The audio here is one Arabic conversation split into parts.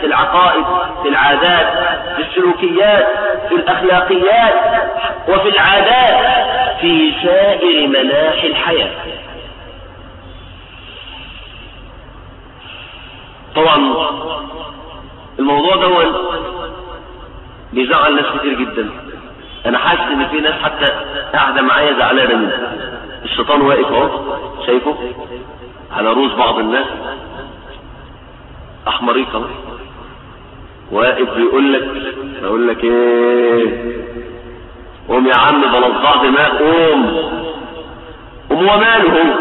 في العقائد في العادات في السلوكيات في الأخلاقيات وفي العادات في سائر مناحي الحياة. طبعا الموضوع ده بيزعل ناس كتير جدا. أنا حاسس إن في ناس حتى قاعدة معايا زعلانة مني. الشيطان واقف أهو شايفه؟ على رؤوس بعض الناس. احمريك اهو واقف بيقول لك بقول لك إيه؟ قوم يا عم بلصع دماء قوم. قوم هو ماله هو؟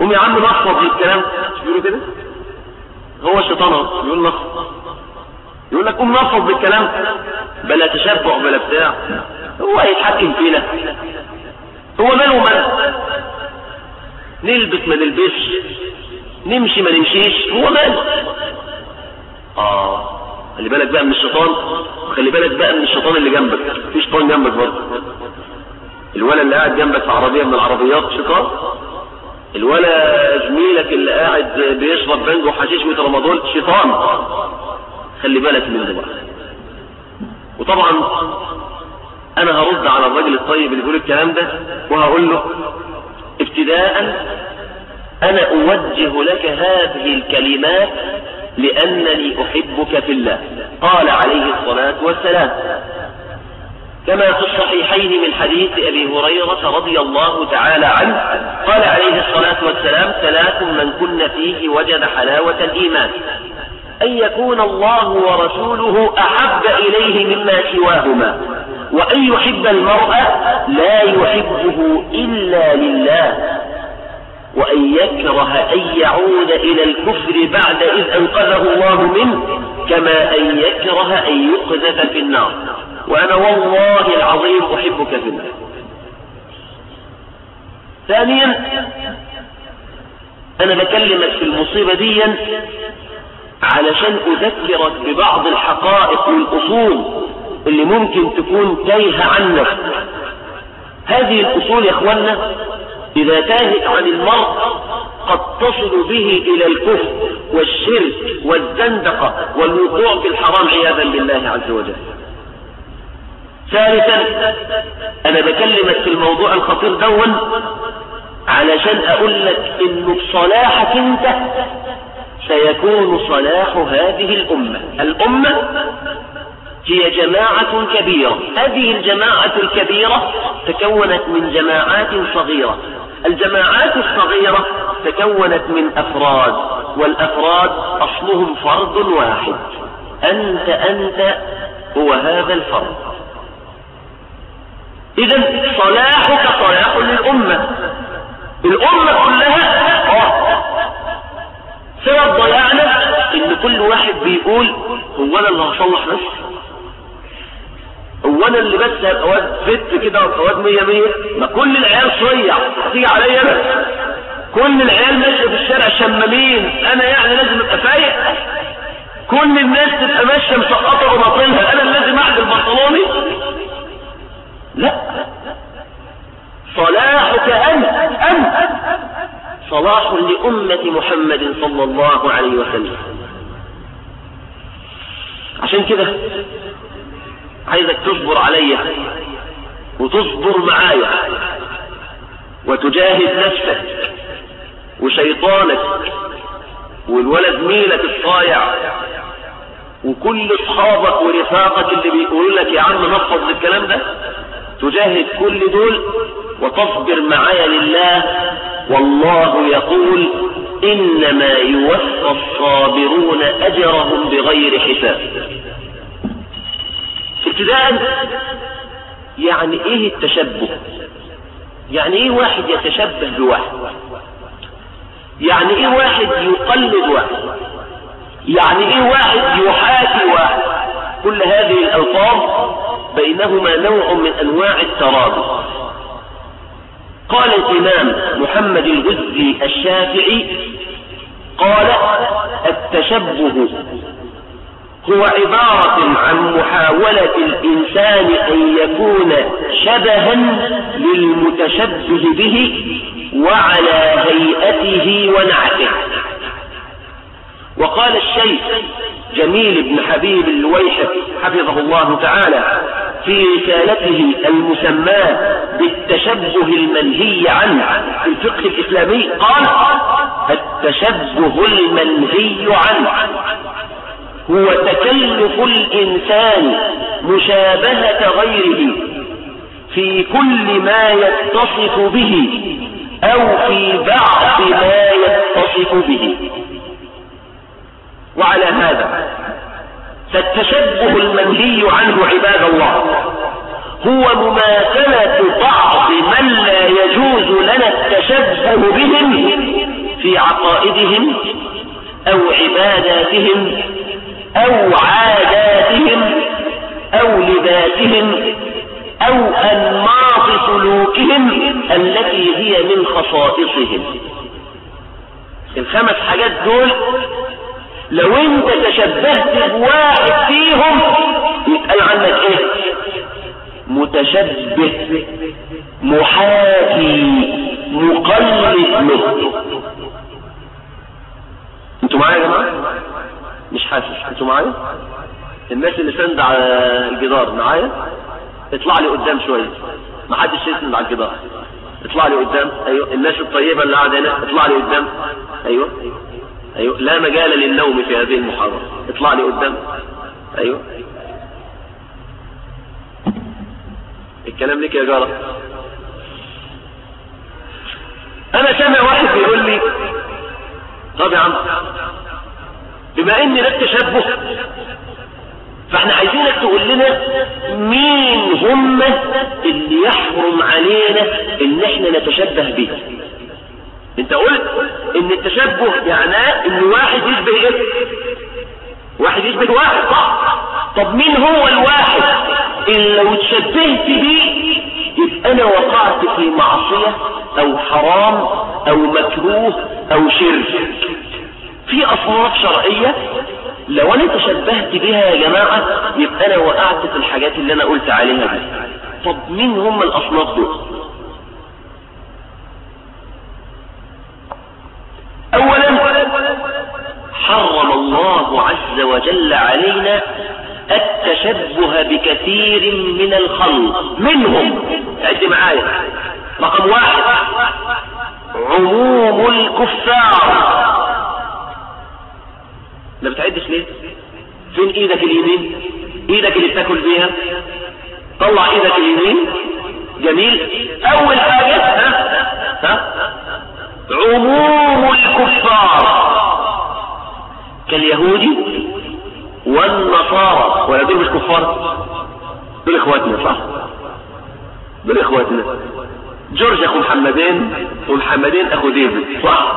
قوم يا عم نخفض الكلام. مش بيقولوا كده؟ هو الشيطان بيقول نخفض يقول لك قوم نفض بالكلام بلا تشبع بلا بتاع. هو هيتحكم فينا. هو ماله مال نلبس ما نلبسش. نمشي ما نمشيش. هو ماله؟ آه. خلي بالك بقى من الشيطان وخلي بالك بقى من الشيطان اللي جنبك. في شيطان جنبك برضه. الولد اللي قاعد جنبك في عربية من العربيات شيطان. الولا زميلك اللي قاعد بيشرب بنج وحشيش وترامادول شيطان. خلي بالك منه بقى. وطبعا أنا هرد على الراجل الطيب اللي بيقول الكلام ده وهقول له ابتداء أنا أوجه لك هذه الكلمات لأنني أحبك في الله. قال عليه الصلاة والسلام. كما في الصحيحين من حديث أبي هريرة رضي الله تعالى عنه قال عليه الصلاة والسلام ثلاث من كن فيه وجد حلاوة الإيمان. أن يكون الله ورسوله أحب إليه مما سواهما. وأن يحب المرء لا يحبه إلا لله. وأن يكره أن يعود إلى الكفر بعد إذ أنقذه الله منه كما أن يكره أن يقذف في النار. وأنا والله العظيم أحبك في الله. ثانيا أنا بكلمك في المصيبة دي علشان أذكرك ببعض الحقائق والأصول اللي ممكن تكون تايهة عنك. هذه الأصول يا أخوانا إذا تاهت عن المرء قد تصل به إلى الكفر والشرك والزندقة والوقوع في الحرام عياذا بالله عز وجل. ثالثا أنا بكلمك في الموضوع الخطير دون علشان أقول لك إنه بصلاحك أنت سيكون صلاح هذه الأمة. الأمة هي جماعة كبيرة. هذه الجماعة الكبيرة تكونت من جماعات صغيرة. الجماعات الصغيرة تكونت من أفراد والأفراد أصلهم فرد واحد. أنت أنت هو هذا الفرد. إذا صلاحك صلاح للأمة. الأمة كلها سبب ضياعنا إن كل واحد بيقول هو أنا اللي هصلح نفسي؟ هو أنا اللي بس هبقى واد فت كده وابقى واد مية مية. ما كل العيال صيع هتيجي عليا أنا. كل العيال ماشية في الشارع شمامين. أنا يعني لازم أبقى فايق. كل الناس تبقى ماشية مسقطه بباطنها أنا اللي لازم اعدل بنطلوني لا. صلاحك أنت. أنت. صلاح لأمة محمد صلى الله عليه وسلم. عشان كده عايزك تصبر عليا وتصبر معايا وتجاهد نفسك وشيطانك والولد ميلك الصايع وكل أصحابك ورفاقك اللي بيقولوا لك يا عم نفض الكلام ده تجاهد كل دول وتصبر معايا لله. والله يقول إنما يوفى الصابرون أجرهم بغير حساب. ابتداء يعني إيه التشبه؟ يعني إيه واحد يتشبه بواحد؟ يعني إيه واحد يقلد واحد؟ يعني إيه واحد يحاكي واحد؟ كل هذه الألفاظ بينهما نوع من أنواع الترابط. قال الإمام محمد الغزي الشافعي قال التشبه هو عبارة عن محاولة الإنسان أن يكون شبها للمتشبه به وعلى هيئته ونعته. وقال الشيخ جميل بن حبيب اللويحق حفظه الله تعالى في رسالته المسماة بالتشبه المنهي عنه في الفقه الإسلامي قال التشبه المنهي عنه. هو تكلف الإنسان مشابهة غيره في كل ما يتصف به أو في بعض ما يتصف به. وعلى هذا فالتشبه المنهي عنه عباد الله هو مماثلة بعض من لا يجوز لنا التشبه بهم في عقائدهم أو عباداتهم أو عاداتهم أو لباسهم أو أنماط سلوكهم التي هي من خصائصهم. الخمس حاجات دول لو انت تشبهت بواحد فيهم يتقال عنك إيه؟ متشبه محاكي مقلد له أنتوا معايا يا جماعة مش حاسس. أنتوا معايا؟ الناس اللي سند على الجدار معايا؟ اطلع لي قدام شوية. ما حدش يسند على الجدار. اطلع لي قدام. أيوه. الناس الطيبة اللي قاعدة هنا اطلع لي قدام. أيوه. أيوه. لا مجال للنوم في هذه المحاضرة. اطلع لي قدام. أيوه. الكلام لك يا جارة. أنا سامع واحد بيقول لي طب يا عم. بما إن ده التشبه. فإحنا عايزينك تقول لنا مين هم اللي يحرم علينا إن إحنا نتشبه به. أنت قلت إن التشبه معناه إن واحد يشبه إيه؟ واحد يشبه واحد صح؟ طب مين هو الواحد اللي لو اتشبهت بيه يبقى أنا وقعت في معصية أو حرام أو مكروه أو شرك؟ في اصناف شرعية لو أنا تشبهت بها يا جماعة يبقى أنا وقعت في الحاجات اللي أنا قلت عليها دي. طب مين هم الأصناف دول؟ اولا حرم الله عز وجل علينا التشبه بكثير من الخلق. منهم عد معايا. رقم واحد عموم الكفار. ما بتعدش ليه؟ فين إيدك اليمين؟ إيدك اللي بتاكل بيها؟ طلع إيدك اليمين. جميل. اول حاجة ها؟ ها؟ عموم الكفار. كاليهودي والنصارى. ولا دول مش كفار؟ دول اخواتنا صح؟ دول اخواتنا. جورج اخو محمدين ومحمدين اخو ديفيد صح؟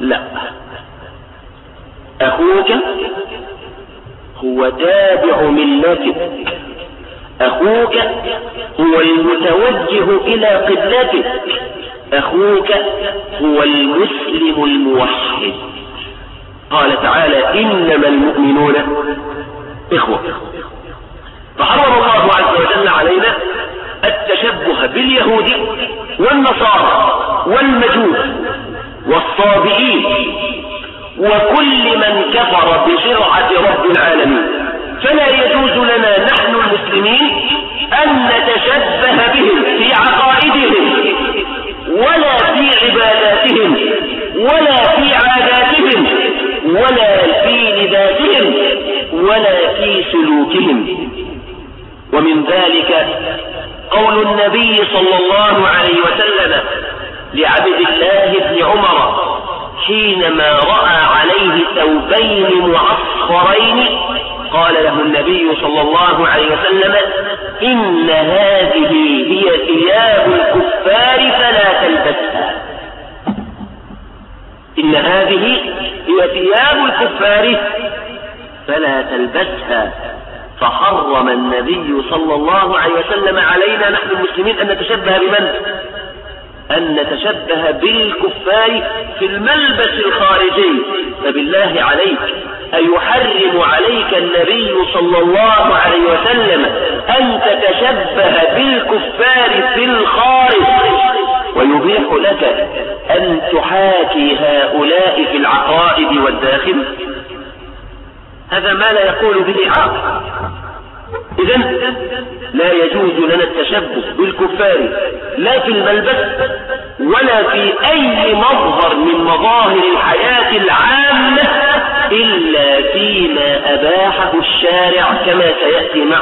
لا. أخوك هو تابع ملتك. أخوك هو المتوجه إلى قبلتك. أخوك هو المسلم الموحد. قال تعالى إنما المؤمنون إخوة. فحرم الله عز وجل علينا التشبه باليهود والنصارى والمجوس والصابئين وكل من كفر بشرعة رب العالمين. فلا يجوز لنا نحن المسلمين أن نتشبه بهم في عقائدهم ولا في عباداتهم ولا في عاداتهم ولا في لباسهم ولا في سلوكهم. ومن ذلك قول النبي صلى الله عليه وسلم لعبد الله بن عمر حينما رأى عليه ثوبين معصفرين قال له النبي صلى الله عليه وسلم إن هذه هي ثياب الكفار فلا تلبسها. إن هذه هي ثياب الكفار فلا تلبسها. فحرم النبي صلى الله عليه وسلم علينا نحن المسلمين أن نتشبه بمن؟ أن نتشبه بالكفار في الملبس الخارجي. فبالله عليك أيحرم عليك النبي صلى الله عليه وسلم أن تتشبه بالكفار في الخارج. ويبيح لك أن تحاكي هؤلاء في العقائد والداخل. هذا ما لا يقول به عاقل إذا لا يجوز لنا التشبه بالكفار لا في الملبس ولا في أي مظهر من مظاهر الحياة العامة إلا فيما أباحه الشارع كما سيأتي معنا.